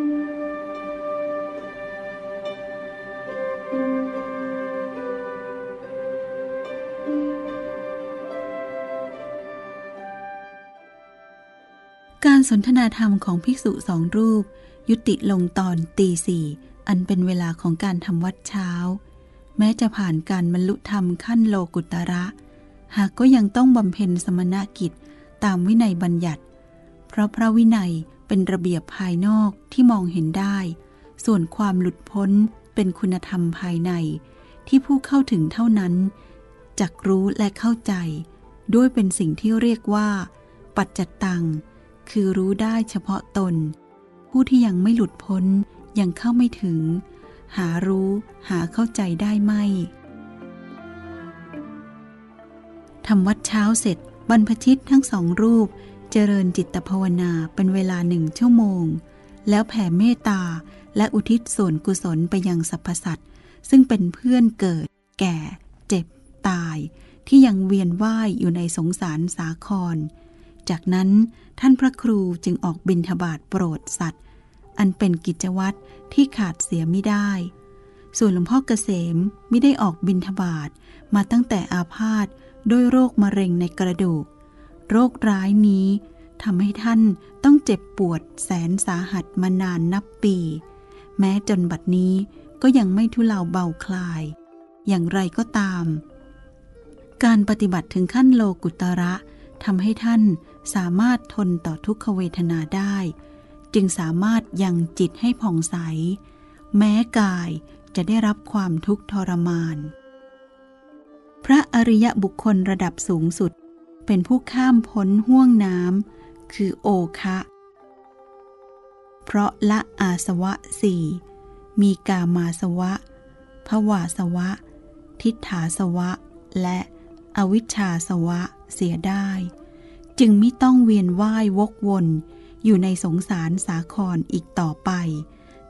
การสนทนาธรรมของภิกษุสองรูป ยุติลงตอนตีสี่อันเป็นเวลาของการทำวัดเช้า แม้จะผ่านการบรรลุธรรมขั้นโลกุตระ หากก็ยังต้องบำเพ็ญสมณกิจตามวินัยบัญญัติ เพราะพระวินัย เป็นระเบียบภายนอกที่มองเห็นได้ ส่วนความหลุดพ้นเป็นคุณธรรมภายใน ที่ผู้เข้าถึงเท่านั้นจักรู้และเข้าใจ ด้วยเป็นสิ่งที่เรียกว่า ปัจจตัง คือรู้ได้เฉพาะตน ผู้ที่ยังไม่หลุดพ้นยังเข้าไม่ถึง หารู้หาเข้าใจได้ไม่ทำวัดเช้าเสร็จบรรพชิตทั้งสองรูป เจริญจิตภาวนาเป็นเวลาหนึ่งชั่วโมง แล้วแผ่เมตตาและอุทิศส่วนกุศลไปยังสรรพสัตว์ซึ่งเป็นเพื่อนเกิด แก่ เจ็บ ตาย ที่ยังเวียนว่ายอยู่ในสงสารสาคร จากนั้นท่านพระครูจึงออกบิณฑบาตโปรดสัตว์ อันเป็นกิจวัตรที่ขาดเสียไม่ได้ ส่วนหลวงพ่อเกษมไม่ได้ออกบิณฑบาตมาตั้งแต่อาพาธด้วยโรคมะเร็งในกระดูก โรคร้ายนี้ทำให้ท่านต้องเจ็บปวดแสนสาหัสมานานนับปี แม้จนบัดนี้ก็ยังไม่ทุเลาเบาคลาย อย่างไรก็ตาม การปฏิบัติถึงขั้นโลกุตระทำให้ท่านสามารถทนต่อทุกขเวทนาได้ จึงสามารถยังจิตให้ผ่องใส แม้กายจะได้รับความทุกข์ทรมาน พระอริยบุคคลระดับสูงสุด เป็นผู้ข้ามพ้นห่วงน้ำคือโอคะ เพราะละอาสวะสี่มีกามาสวะภวาสวะ ทิฏฐาสวะ และอวิชชาสวะเสียได้ จึงไม่ต้องเวียนว่าย วกวน อยู่ในสงสารสาครอีกต่อไป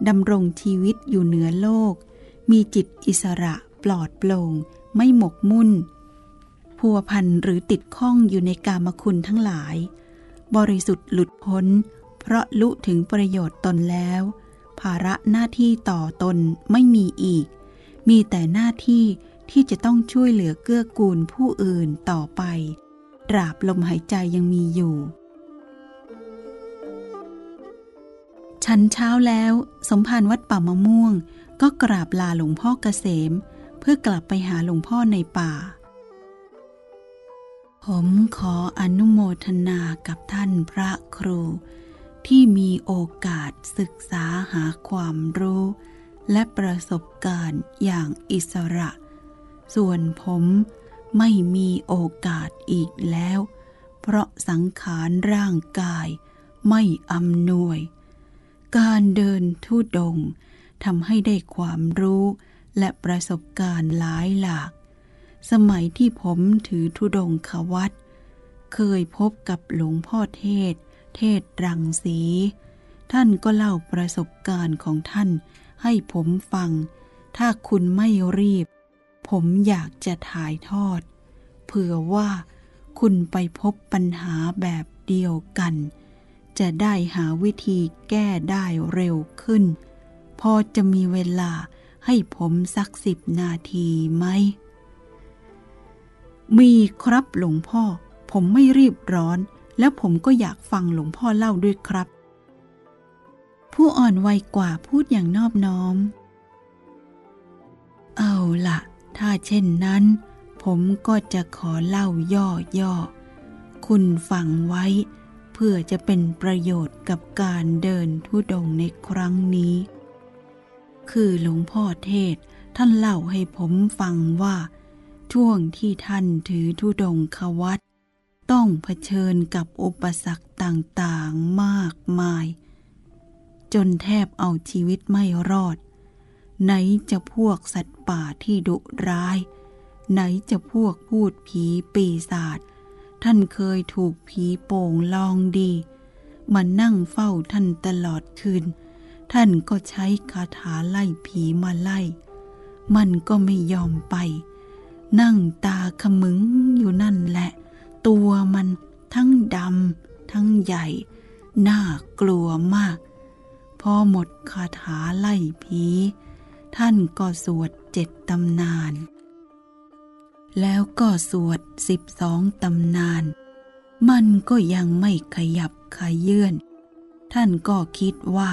ดำรงชีวิตอยู่เหนือโลก มีจิตอิสระปลอดโปร่ง ไม่หมกมุ่น พัวพันหรือติดข้องอยู่ในกามคุณทั้งหลาย บริสุทธิ์หลุดพ้น เพราะลุถึงประโยชน์ตนแล้ว ภาระหน้าที่ต่อตนไม่มีอีก มีแต่หน้าที่ที่จะต้องช่วยเหลือเกื้อกูลผู้อื่นต่อไป ตราบลมหายใจยังมีอยู่ชันเช้าแล้ว สมภารวัดป่ามะม่วง ก็กราบลาหลวงพ่อเกษม เพื่อกลับไปหาหลวงพ่อในป่า ผมขออนุโมทนากับท่านพระครู ที่มีโอกาสศึกษาหาความรู้ และประสบการณ์อย่างอิสระ ส่วนผมไม่มีโอกาสอีกแล้ว เพราะสังขารร่างกายไม่อำนวย การเดินทุดงทำให้ได้ความรู้และประสบการณ์หลายหลาก สมัยที่ผมถือทุดงขวัตเคยพบกับหลวงพ่อเทศ เทศรังสี ท่านก็เล่าประสบการณ์ของท่านให้ผมฟัง ถ้าคุณไม่รีบ ผมอยากจะถ่ายทอด เผื่อว่าคุณไปพบปัญหาแบบเดียวกัน จะได้หาวิธีแก้ได้เร็วขึ้น พอจะมีเวลาให้ผมสักสิบนาทีไหม มีครับหลวงพ่อ ผมไม่รีบร้อน แล้วผมก็อยากฟังหลวงพ่อเล่าด้วยครับ ผู้อ่อนวัยกว่าพูดอย่างนอบน้อม เอาละถ้าเช่นนั้น ผมก็จะขอเล่าย่อๆ คุณฟังไว้ เพื่อจะเป็นประโยชน์กับการเดินทุดงในครั้งนี้ คือหลวงพ่อเทศท่านเล่าให้ผมฟังว่า ช่วงที่ท่านถือทุดงขวัตต้องเผชิญกับอุปสรรคต่างๆมากมาย จนแทบเอาชีวิตไม่รอด ไหนจะพวกสัตว์ป่าที่ดุร้าย ไหนจะพวกพูดผีปีศาจท่านเคยถูกผีโป่งลองดีมานั่งเฝ้าท่านตลอดคืน ท่านก็ใช้คาถาไล่ผีมาไล่ มันก็ไม่ยอมไป นั่งตาขมึงอยู่นั่นแหละ ตัวมันทั้งดำทั้งใหญ่ น่ากลัวมาก พอหมดคาถาไล่ผี ท่านก็สวดเจ็ดตำนาน แล้วก็สวดสิบสองตำนาน มันก็ยังไม่ขยับขยื่นท่านก็คิดว่า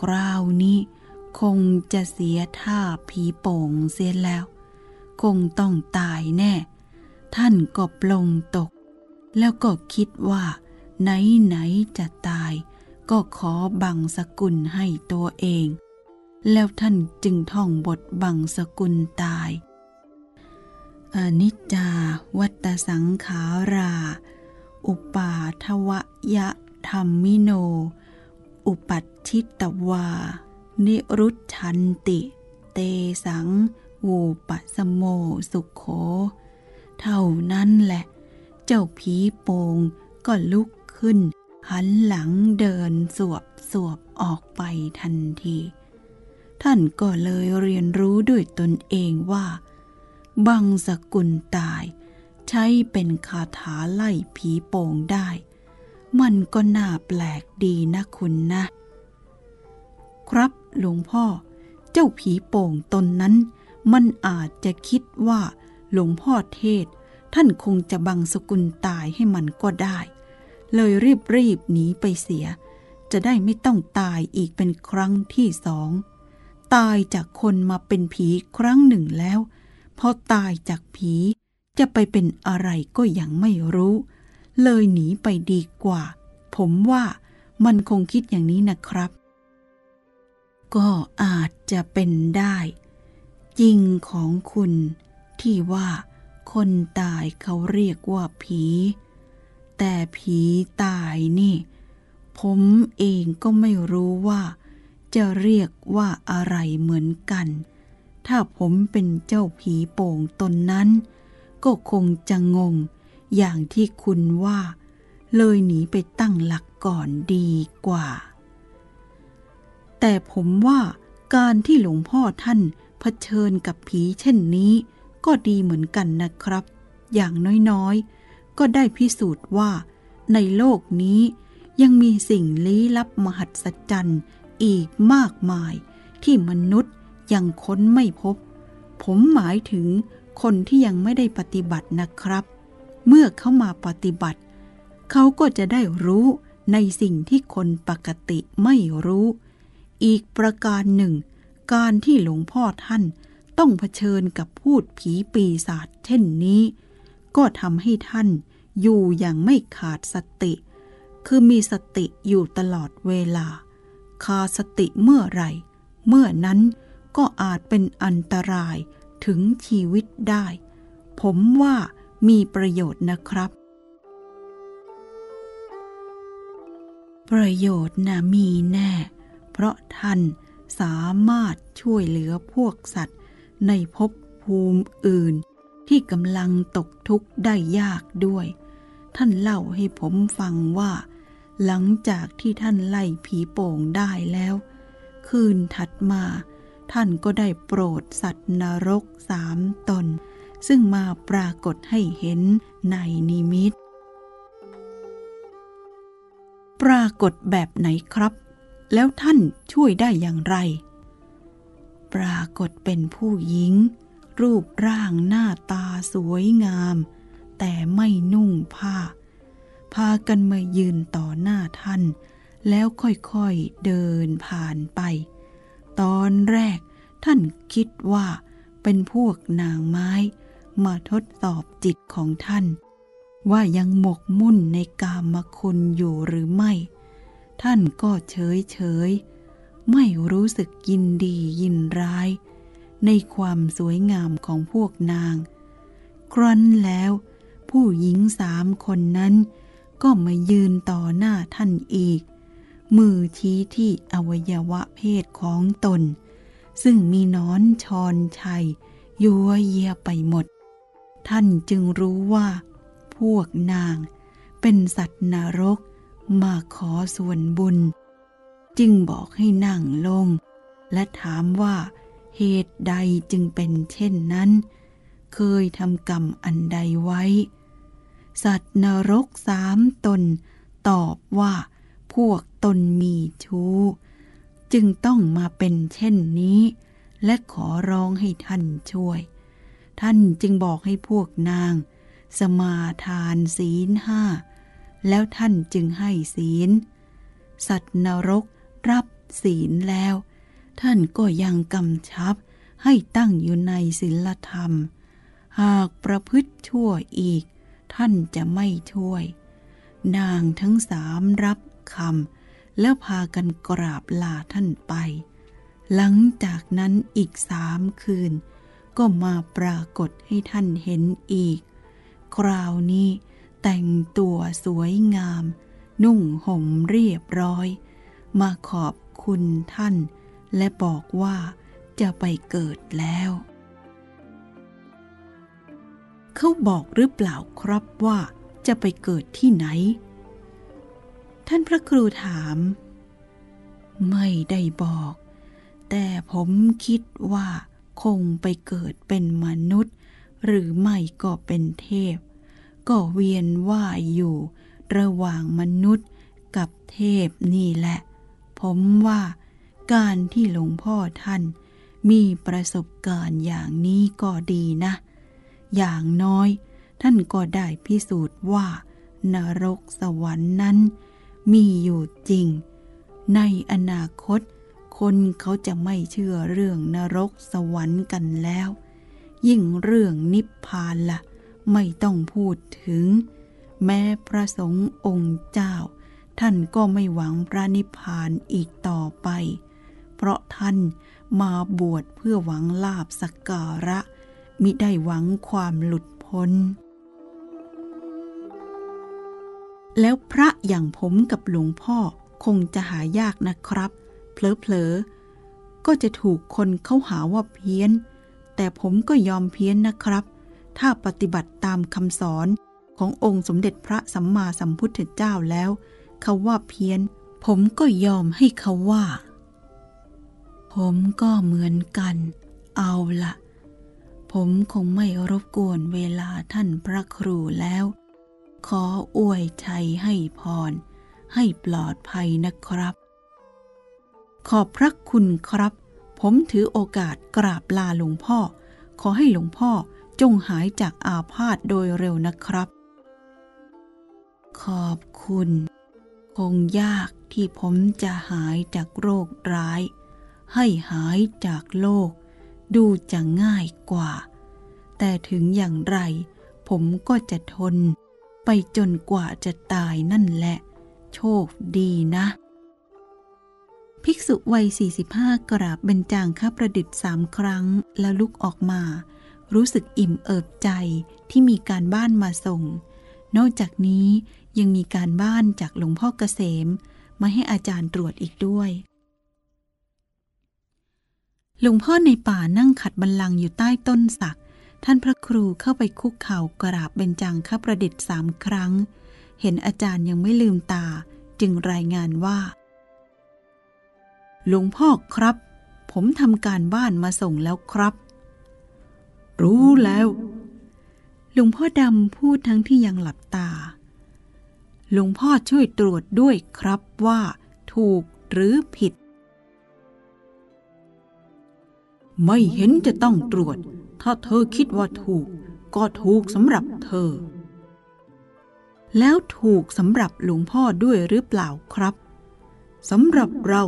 คราวนี้คงจะเสียท่าผีโป่งเสียแล้ว คงต้องตายแน่ ท่านก็ปลงตก แล้วก็คิดว่า ไหนไหนจะตาย ก็ขอบังสกุลให้ตัวเอง แล้วท่านจึงท่องบทบังสกุลตายอนิจจาวัตสังขารา อุปาทวยะธรรมิโน อุปัชิตวา นิรุชันติ เตสัง วูปสโมสุขโข เท่านั้นแหละ เจ้าผีโปงก็ลุกขึ้น หันหลังเดินสวบสวบออกไปทันที ท่านก็เลยเรียนรู้ด้วยตนเองว่า บังสกุลตาย ใช้เป็นคาถาไล่ผีโป่งได้ มันก็น่าแปลกดีนะคุณนะ ครับหลวงพ่อ เจ้าผีโป่งตนนั้น มันอาจจะคิดว่าหลวงพ่อเทศ ท่านคงจะบังสกุลตายให้มันก็ได้ เลยรีบรีบหนีไปเสีย จะได้ไม่ต้องตายอีกเป็นครั้งที่สอง ตายจากคนมาเป็นผีครั้งหนึ่งแล้วพอตายจากผีจะไปเป็นอะไรก็ยังไม่รู้ เลยหนีไปดีกว่า ผมว่ามันคงคิดอย่างนี้นะครับ ก็อาจจะเป็นได้ จริงของคุณที่ว่าคนตายเขาเรียกว่าผี แต่ผีตายนี่ ผมเองก็ไม่รู้ว่า จะเรียกว่าอะไรเหมือนกัน ถ้าผมเป็นเจ้าผีโป่งตนนั้น ก็คงจะงงอย่างที่คุณว่า เลยหนีไปตั้งหลักก่อนดีกว่า แต่ผมว่าการที่หลวงพ่อท่าน เผชิญกับผีเช่นนี้ ก็ดีเหมือนกันนะครับ อย่างน้อยๆ ก็ได้พิสูจน์ว่า ในโลกนี้ยังมีสิ่งลี้ลับมหัศจรรย์อีกมากมาย ที่มนุษย์ยังค้นไม่พบ ผมหมายถึงคนที่ยังไม่ได้ปฏิบัตินะครับ เมื่อเขามาปฏิบัติ เขาก็จะได้รู้ในสิ่งที่คนปกติไม่รู้ อีกประการหนึ่ง การที่หลวงพ่อท่านต้องเผชิญกับพูดผีปีศาจเช่นนี้ ก็ทำให้ท่านอยู่อย่างไม่ขาดสติ คือมีสติอยู่ตลอดเวลา ขาดสติเมื่อไหร่ เมื่อนั้นก็อาจเป็นอันตรายถึงชีวิตได้ ผมว่ามีประโยชน์นะครับ ประโยชน์นะมีแน่ เพราะท่าน สามารถช่วยเหลือพวกสัตว์ ในภพภูมิอื่น ที่กำลังตกทุกข์ได้ยากด้วย ท่านเล่าให้ผมฟังว่า หลังจากที่ท่านไล่ผีโป่งได้แล้ว คืนถัดมา ท่านก็ได้โปรดสัตว์นรกสามตน ซึ่งมาปรากฏให้เห็นในนิมิต ปรากฏแบบไหนครับ แล้วท่านช่วยได้อย่างไร ปรากฏเป็นผู้หญิง รูปร่างหน้าตาสวยงาม แต่ไม่นุ่งผ้า พากันมายืนต่อหน้าท่าน แล้วค่อยๆเดินผ่านไป ตอนแรกท่านคิดว่าเป็นพวกนางไม้ มาทดสอบจิตของท่าน ว่ายังหมกมุ่นในกามคุณอยู่หรือไม่ ท่านก็เฉยเฉยๆไม่รู้สึกยินดียินร้าย ในความสวยงามของพวกนาง ครั้นแล้ว ผู้หญิงสามคนนั้น ก็มายืนต่อหน้าท่านอีก มือชี้ที่อวัยวะเพศของตน ซึ่งมีนอนชอนชัยยัวเยียไปหมด ท่านจึงรู้ว่า พวกนางเป็นสัตว์นรก มาขอส่วนบุญ จึงบอกให้นั่งลง และถามว่าเหตุใดจึงเป็นเช่นนั้น เคยทำกรรมอันใดไว้ สัตว์นรกสามตนตอบว่าพวกตนมีชู้ จึงต้องมาเป็นเช่นนี้ และขอร้องให้ท่านช่วย ท่านจึงบอกให้พวกนาง สมาทานศีลห้า แล้วท่านจึงให้ศีล สัตว์นรกรับศีลแล้ว ท่านก็ยังกำชับให้ตั้งอยู่ในศีลธรรม หากประพฤติชั่วอีก ท่านจะไม่ช่วย นางทั้งสามรับคำแล้วพากันกราบลาท่านไป หลังจากนั้นอีกสามคืน ก็มาปรากฏให้ท่านเห็นอีก คราวนี้ แต่งตัวสวยงาม นุ่งห่มเรียบร้อย มาขอบคุณท่าน และบอกว่าจะไปเกิดแล้ว เขาบอกหรือเปล่าครับว่าจะไปเกิดที่ไหน ท่านพระครูถาม ไม่ได้บอก แต่ผมคิดว่าคงไปเกิดเป็นมนุษย์ หรือไม่ก็เป็นเทพ ก็เวียนว่ายอยู่ ระหว่างมนุษย์กับเทพนี่แหละ ผมว่าการที่หลวงพ่อท่านมีประสบการณ์อย่างนี้ก็ดีนะ อย่างน้อย ท่านก็ได้พิสูจน์ว่า นรกสวรรค์นั้น มีอยู่จริง ในอนาคต คนเขาจะไม่เชื่อเรื่องนรกสวรรค์กันแล้ว ยิ่งเรื่องนิพพานละ่ะ ไม่ต้องพูดถึง แม้พระสงฆ์องค์เจ้า ท่านก็ไม่หวังพระนิพพานอีกต่อไป เพราะท่านมาบวชเพื่อหวังลาบสักการะ มิได้หวังความหลุดพ้น แล้วพระอย่างผมกับหลวงพ่อคงจะหายากนะครับ เผลอๆก็จะถูกคนเขาหาว่าเพี้ยน แต่ผมก็ยอมเพี้ยนนะครับ ถ้าปฏิบัติตามคำสอนขององค์สมเด็จพระสัมมาสัมพุทธเจ้าแล้วเขาว่าเพี้ยน ผมก็ยอมให้เขาว่า ผมก็เหมือนกัน เอาละผมคงไม่รบกวนเวลาท่านพระครูแล้ว ขออวยชัยให้พร ให้ปลอดภัยนะครับ ขอบพระคุณครับ ผมถือโอกาสกราบลาหลวงพ่อ ขอให้หลวงพ่อ จงหายจากอาพาธโดยเร็วนะครับ ขอบคุณ คงยากที่ผมจะหายจากโรคร้าย ให้หายจากโลก ดูจะง่ายกว่า แต่ถึงอย่างไร ผมก็จะทน ไปจนกว่าจะตายนั่นแหละ โชคดีนะภิกษุวัย 45 กราบเบญจางค้าประดิษฐ์สามครั้งแล้วลุกออกมา รู้สึกอิ่มเอิบใจที่มีการบ้านมาส่ง นอกจากนี้ยังมีการบ้านจากหลวงพ่อเกษม มาให้อาจารย์ตรวจอีกด้วยหลวงพ่อในป่านั่งขัดบันลังอยู่ใต้ต้นสัก ท่านพระครูเข้าไปคุกเข่ากราบเบญจังข้าประดิษฐ์สามครั้ง เห็นอาจารย์ยังไม่ลืมตา จึงรายงานว่า หลวงพ่อครับ ผมทำการบ้านมาส่งแล้วครับ รู้แล้ว หลวงพ่อดำพูดทั้งที่ยังหลับตา หลวงพ่อช่วยตรวจด้วยครับว่าถูกหรือผิด ไม่เห็นจะต้องตรวจ ถ้าเธอคิดว่าถูก ก็ถูกสำหรับเธอ แล้วถูกสำหรับหลวงพ่อด้วยหรือเปล่าครับสำหรับเรา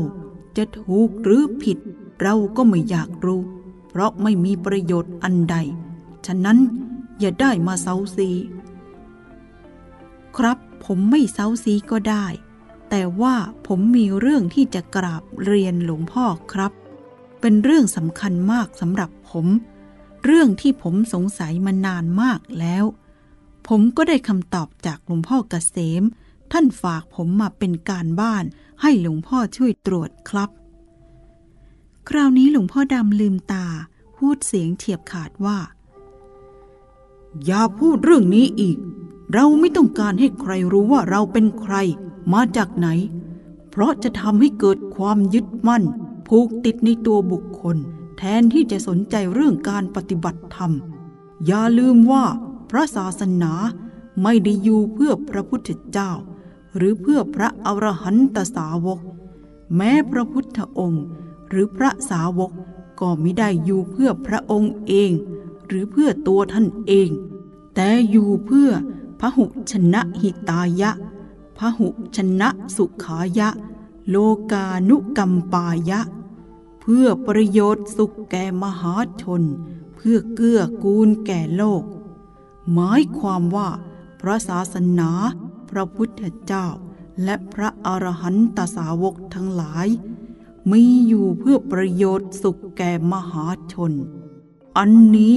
จะถูกหรือผิด เราก็ไม่อยากรู้ เพราะไม่มีประโยชน์อันใด ฉะนั้นอย่าได้มาเซาซี ครับผมไม่เซาซีก็ได้ แต่ว่าผมมีเรื่องที่จะกราบเรียนหลวงพ่อครับ เป็นเรื่องสำคัญมากสำหรับผม เรื่องที่ผมสงสัยมานานมากแล้ว ผมก็ได้คำตอบจากหลวงพ่อเกษม ท่านฝากผมมาเป็นการบ้านให้หลวงพ่อช่วยตรวจครับ คราวนี้หลวงพ่อดำลืมตา พูดเสียงเฉียบขาดว่า อย่าพูดเรื่องนี้อีก เราไม่ต้องการให้ใครรู้ว่าเราเป็นใคร มาจากไหน เพราะจะทำให้เกิดความยึดมั่น ผูกติดในตัวบุคคล แทนที่จะสนใจเรื่องการปฏิบัติธรรม อย่าลืมว่าพระศาสนาไม่ได้อยู่เพื่อพระพุทธเจ้า หรือเพื่อพระอรหันตสาวก แม้พระพุทธองค์ หรือพระสาวกก็ไม่ได้อยู่เพื่อพระองค์เอง หรือเพื่อตัวท่านเอง แต่อยู่เพื่อพระหุชนะหิตายะพระหุชนะสุขายะ โลกานุกัมปายะ เพื่อประโยชน์สุขแก่มหาชน เพื่อเกื้อกูลแก่โลก หมายความว่าพระศาสนา พระพุทธเจ้า และพระอรหันตสาวกทั้งหลาย มีอยู่เพื่อประโยชน์สุขแก่มหาชน อันนี้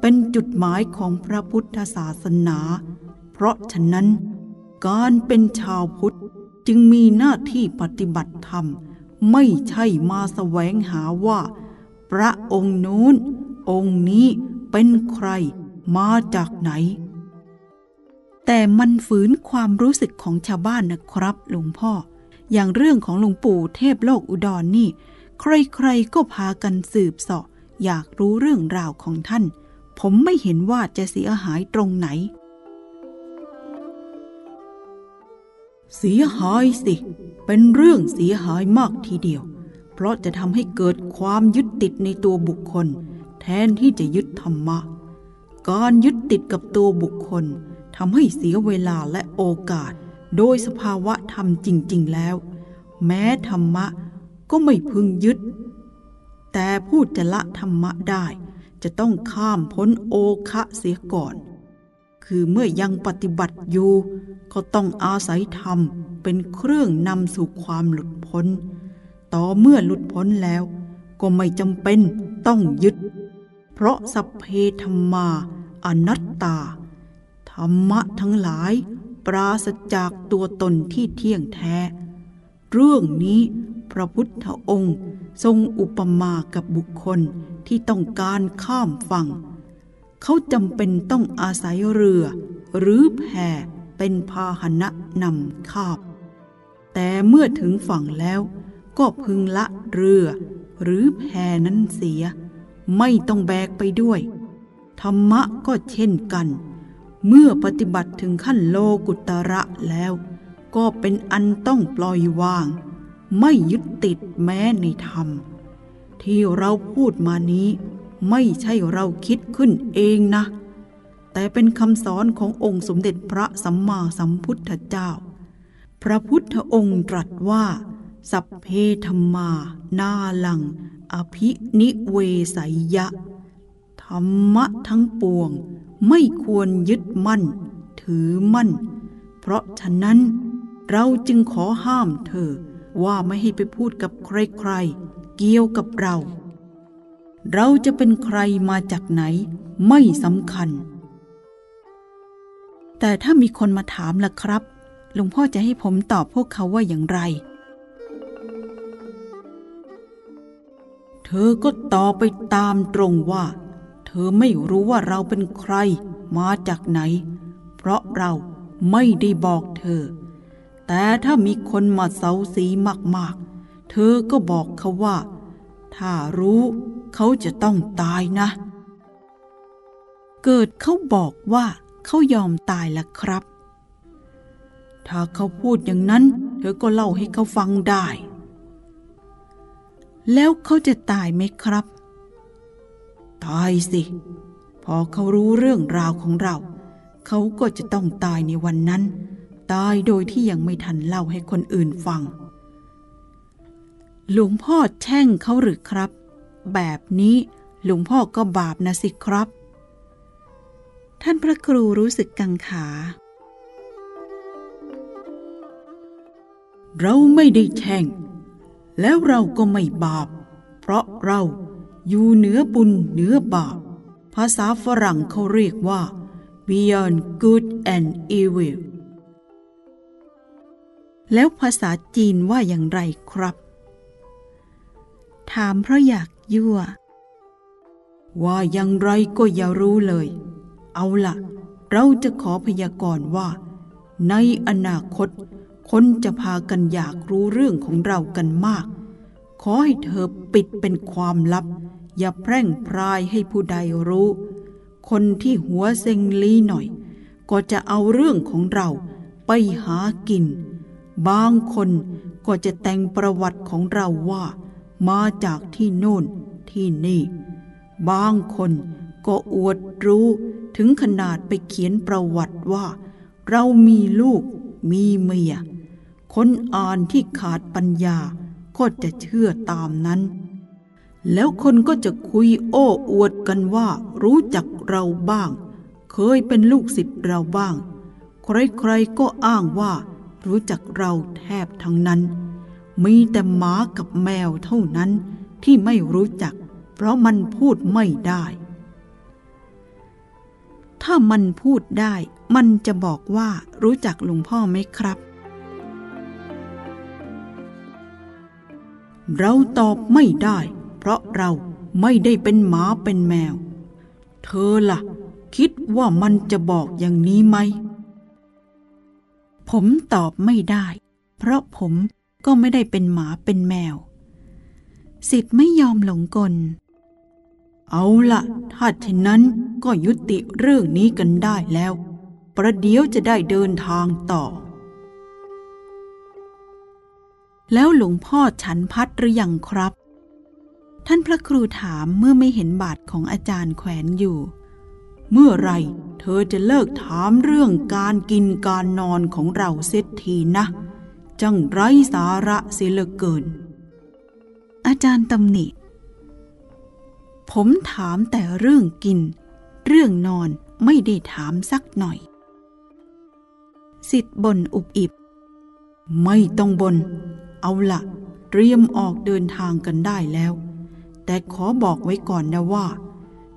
เป็นจุดหมายของพระพุทธศาสนา เพราะฉะนั้น การเป็นชาวพุทธจึงมีหน้าที่ปฏิบัติธรรม ไม่ใช่มาแสวงหาว่า พระองค์นู้น องค์นี้เป็นใครมาจากไหน แต่มันฝืนความรู้สึกของชาวบ้านนะครับหลวงพ่อ อย่างเรื่องของหลวงปู่เทพโลกอุดรนนี่ ใครๆก็พากันสืบสาะอยากรู้เรื่องราวของท่าน ผมไม่เห็นว่าจะเสียหายตรงไหน เสียหายสิ เป็นเรื่องเสียหายมากทีเดียว เพราะจะทำให้เกิดความยึดติดในตัวบุคคล แทนที่จะยึดธรรมะ การยึดติดกับตัวบุคคลทำให้เสียเวลาและโอกาส โดยสภาวะธรรมจริง ๆ แล้ว แม้ธรรมะก็ไม่พึงยึด แต่พูดจะละธรรมะได้ จะต้องข้ามพ้นโอคะเสียก่อน คือเมื่อยังปฏิบัติอยู่ ก็ต้องอาศัยธรรมเป็นเครื่องนำสู่ความหลุดพ้น ต่อเมื่อหลุดพ้นแล้ว ก็ไม่จำเป็นต้องยึด เพราะสัพเพธรรมาอนัตตา ธรรมะทั้งหลาย ปราศจากตัวตนที่เที่ยงแท้ เรื่องนี้พระพุทธองค์ทรงอุปมากับบุคคลที่ต้องการข้ามฝั่ง เขาจำเป็นต้องอาศัยเรือ หรือแพเป็นพาหนะนำข้ามแต่เมื่อถึงฝั่งแล้วก็พึงละเรือ หรือแพนั้นเสีย ไม่ต้องแบกไปด้วย ธรรมะก็เช่นกัน เมื่อปฏิบัติถึงขั้นโลกุตระแล้ว ก็เป็นอันต้องปล่อยวาง ไม่ยึดติดแม้ในธรรม ที่เราพูดมานี้ ไม่ใช่เราคิดขึ้นเองนะ แต่เป็นคำสอนขององค์สมเด็จพระสัมมาสัมพุทธเจ้า พระพุทธองค์ตรัสว่า สัพเพธรรมา นาลัง อภินิเวสยยะ ธรรมะทั้งปวง ไม่ควรยึดมั่น ถือมั่น เพราะฉะนั้นเราจึงขอห้ามเธอว่าไม่ให้ไปพูดกับใครๆ เกี่ยวกับเรา เราจะเป็นใครมาจากไหนไม่สำคัญ แต่ถ้ามีคนมาถามล่ะครับหลวงพ่อจะให้ผมตอบพวกเขาว่าอย่างไร เธอก็ตอบไปตามตรงว่า เธอไม่รู้ว่าเราเป็นใครมาจากไหน เพราะเราไม่ได้บอกเธอ แต่ถ้ามีคนมาเสาสีมากๆ เธอก็บอกเขาว่า ถ้ารู้เขาจะต้องตายนะ เกิดเขาบอกว่าเขายอมตายละครับ ถ้าเขาพูดอย่างนั้น เธอก็เล่าให้เขาฟังได้ แล้วเขาจะตายไหมครับ ตายสิ พอเขารู้เรื่องราวของเรา เขาก็จะต้องตายในวันนั้น ตายโดยที่ยังไม่ทันเล่าให้คนอื่นฟัง หลวงพ่อแช่งเขาหรือครับ แบบนี้หลวงพ่อก็บาปนะสิครับ ท่านพระครูรู้สึกกังขา เราไม่ได้แช่ง แล้วเราก็ไม่บาป เพราะเรา อยู่เหนือบุญเหนือบาปภาษาฝรั่งเขาเรียกว่า beyond good and evil แล้วภาษาจีนว่าอย่างไรครับ ถามเพราะอยากยั่ว ว่าอย่างไรก็อย่ารู้เลย เอาละเราจะขอพยากรณ์ว่า ในอนาคต คนจะพากันอยากรู้เรื่องของเรากันมาก ขอให้เธอปิดเป็นความลับ อย่าแพร่งพรายให้ผู้ใดรู้ คนที่หัวเซ็งลีหน่อย ก็จะเอาเรื่องของเราไปหากิน บางคนก็จะแต่งประวัติของเราว่า มาจากที่โน่นที่นี่ บางคนก็อวดรู้ถึงขนาดไปเขียนประวัติว่า เรามีลูกมีเมีย คนอ่านที่ขาดปัญญาก็จะเชื่อตามนั้น แล้วคนก็จะคุยโอ้อวดกันว่า รู้จักเราบ้าง เคยเป็นลูกศิษย์เราบ้าง ใครๆก็อ้างว่า รู้จักเราแทบทั้งนั้น มีแต่หมากับแมวเท่านั้นที่ไม่รู้จัก เพราะมันพูดไม่ได้ ถ้ามันพูดได้ มันจะบอกว่ารู้จักหลวงพ่อไหมครับเราตอบไม่ได้ เพราะเราไม่ได้เป็นหมาเป็นแมว เธอละ่ะ คิดว่ามันจะบอกอย่างนี้ไหม ผมตอบไม่ได้ เพราะผมก็ไม่ได้เป็นหมาเป็นแมว สิทธิ์ไม่ยอมหลงกล เอาละถ้าเช่นนั้นก็ยุติเรื่องนี้กันได้แล้ว ประเดี๋ยวจะได้เดินทางต่อ แล้วหลวงพ่อฉันพัดหรือยังครับ ท่านพระครูถามเมื่อไม่เห็นบาทของอาจารย์แขวนอยู่ เมื่อไรเธอจะเลิกถามเรื่องการกินการนอนของเราเสียทีนะจังไรสาระเสียเหลือเกิน อาจารย์ตำหนิ ผมถามแต่เรื่องกิน เรื่องนอนไม่ได้ถามสักหน่อย สิทธิ์บนอุบอิบ ไม่ต้องบน เอาละเตรียมออกเดินทางกันได้แล้ว แต่ขอบอกไว้ก่อนนะว่า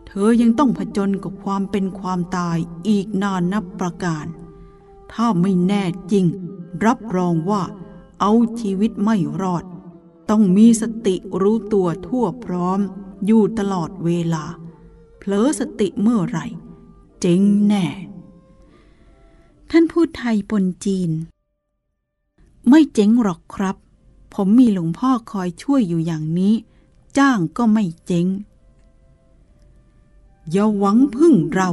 เธอยังต้องผจญกับความเป็นความตายอีกนานนับประการ ถ้าไม่แน่จริง รับรองว่าเอาชีวิตไม่รอด ต้องมีสติรู้ตัวทั่วพร้อม อยู่ตลอดเวลา เผลอสติเมื่อไหร่ เจ๊งแน่ ท่านพูดไทยปนจีน ไม่เจ๊งหรอกครับ ผมมีหลวงพ่อคอยช่วยอยู่อย่างนี้ จ้างก็ไม่เจ๊ง อย่าหวังพึ่งเรา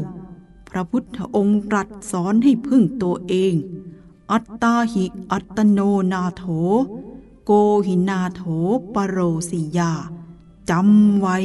พระพุทธองค์ตรัสสอนให้พึ่งตัวเอง อัตตาหิอัตโนนาโถ โกหินาโถปโรสิยาจำไว้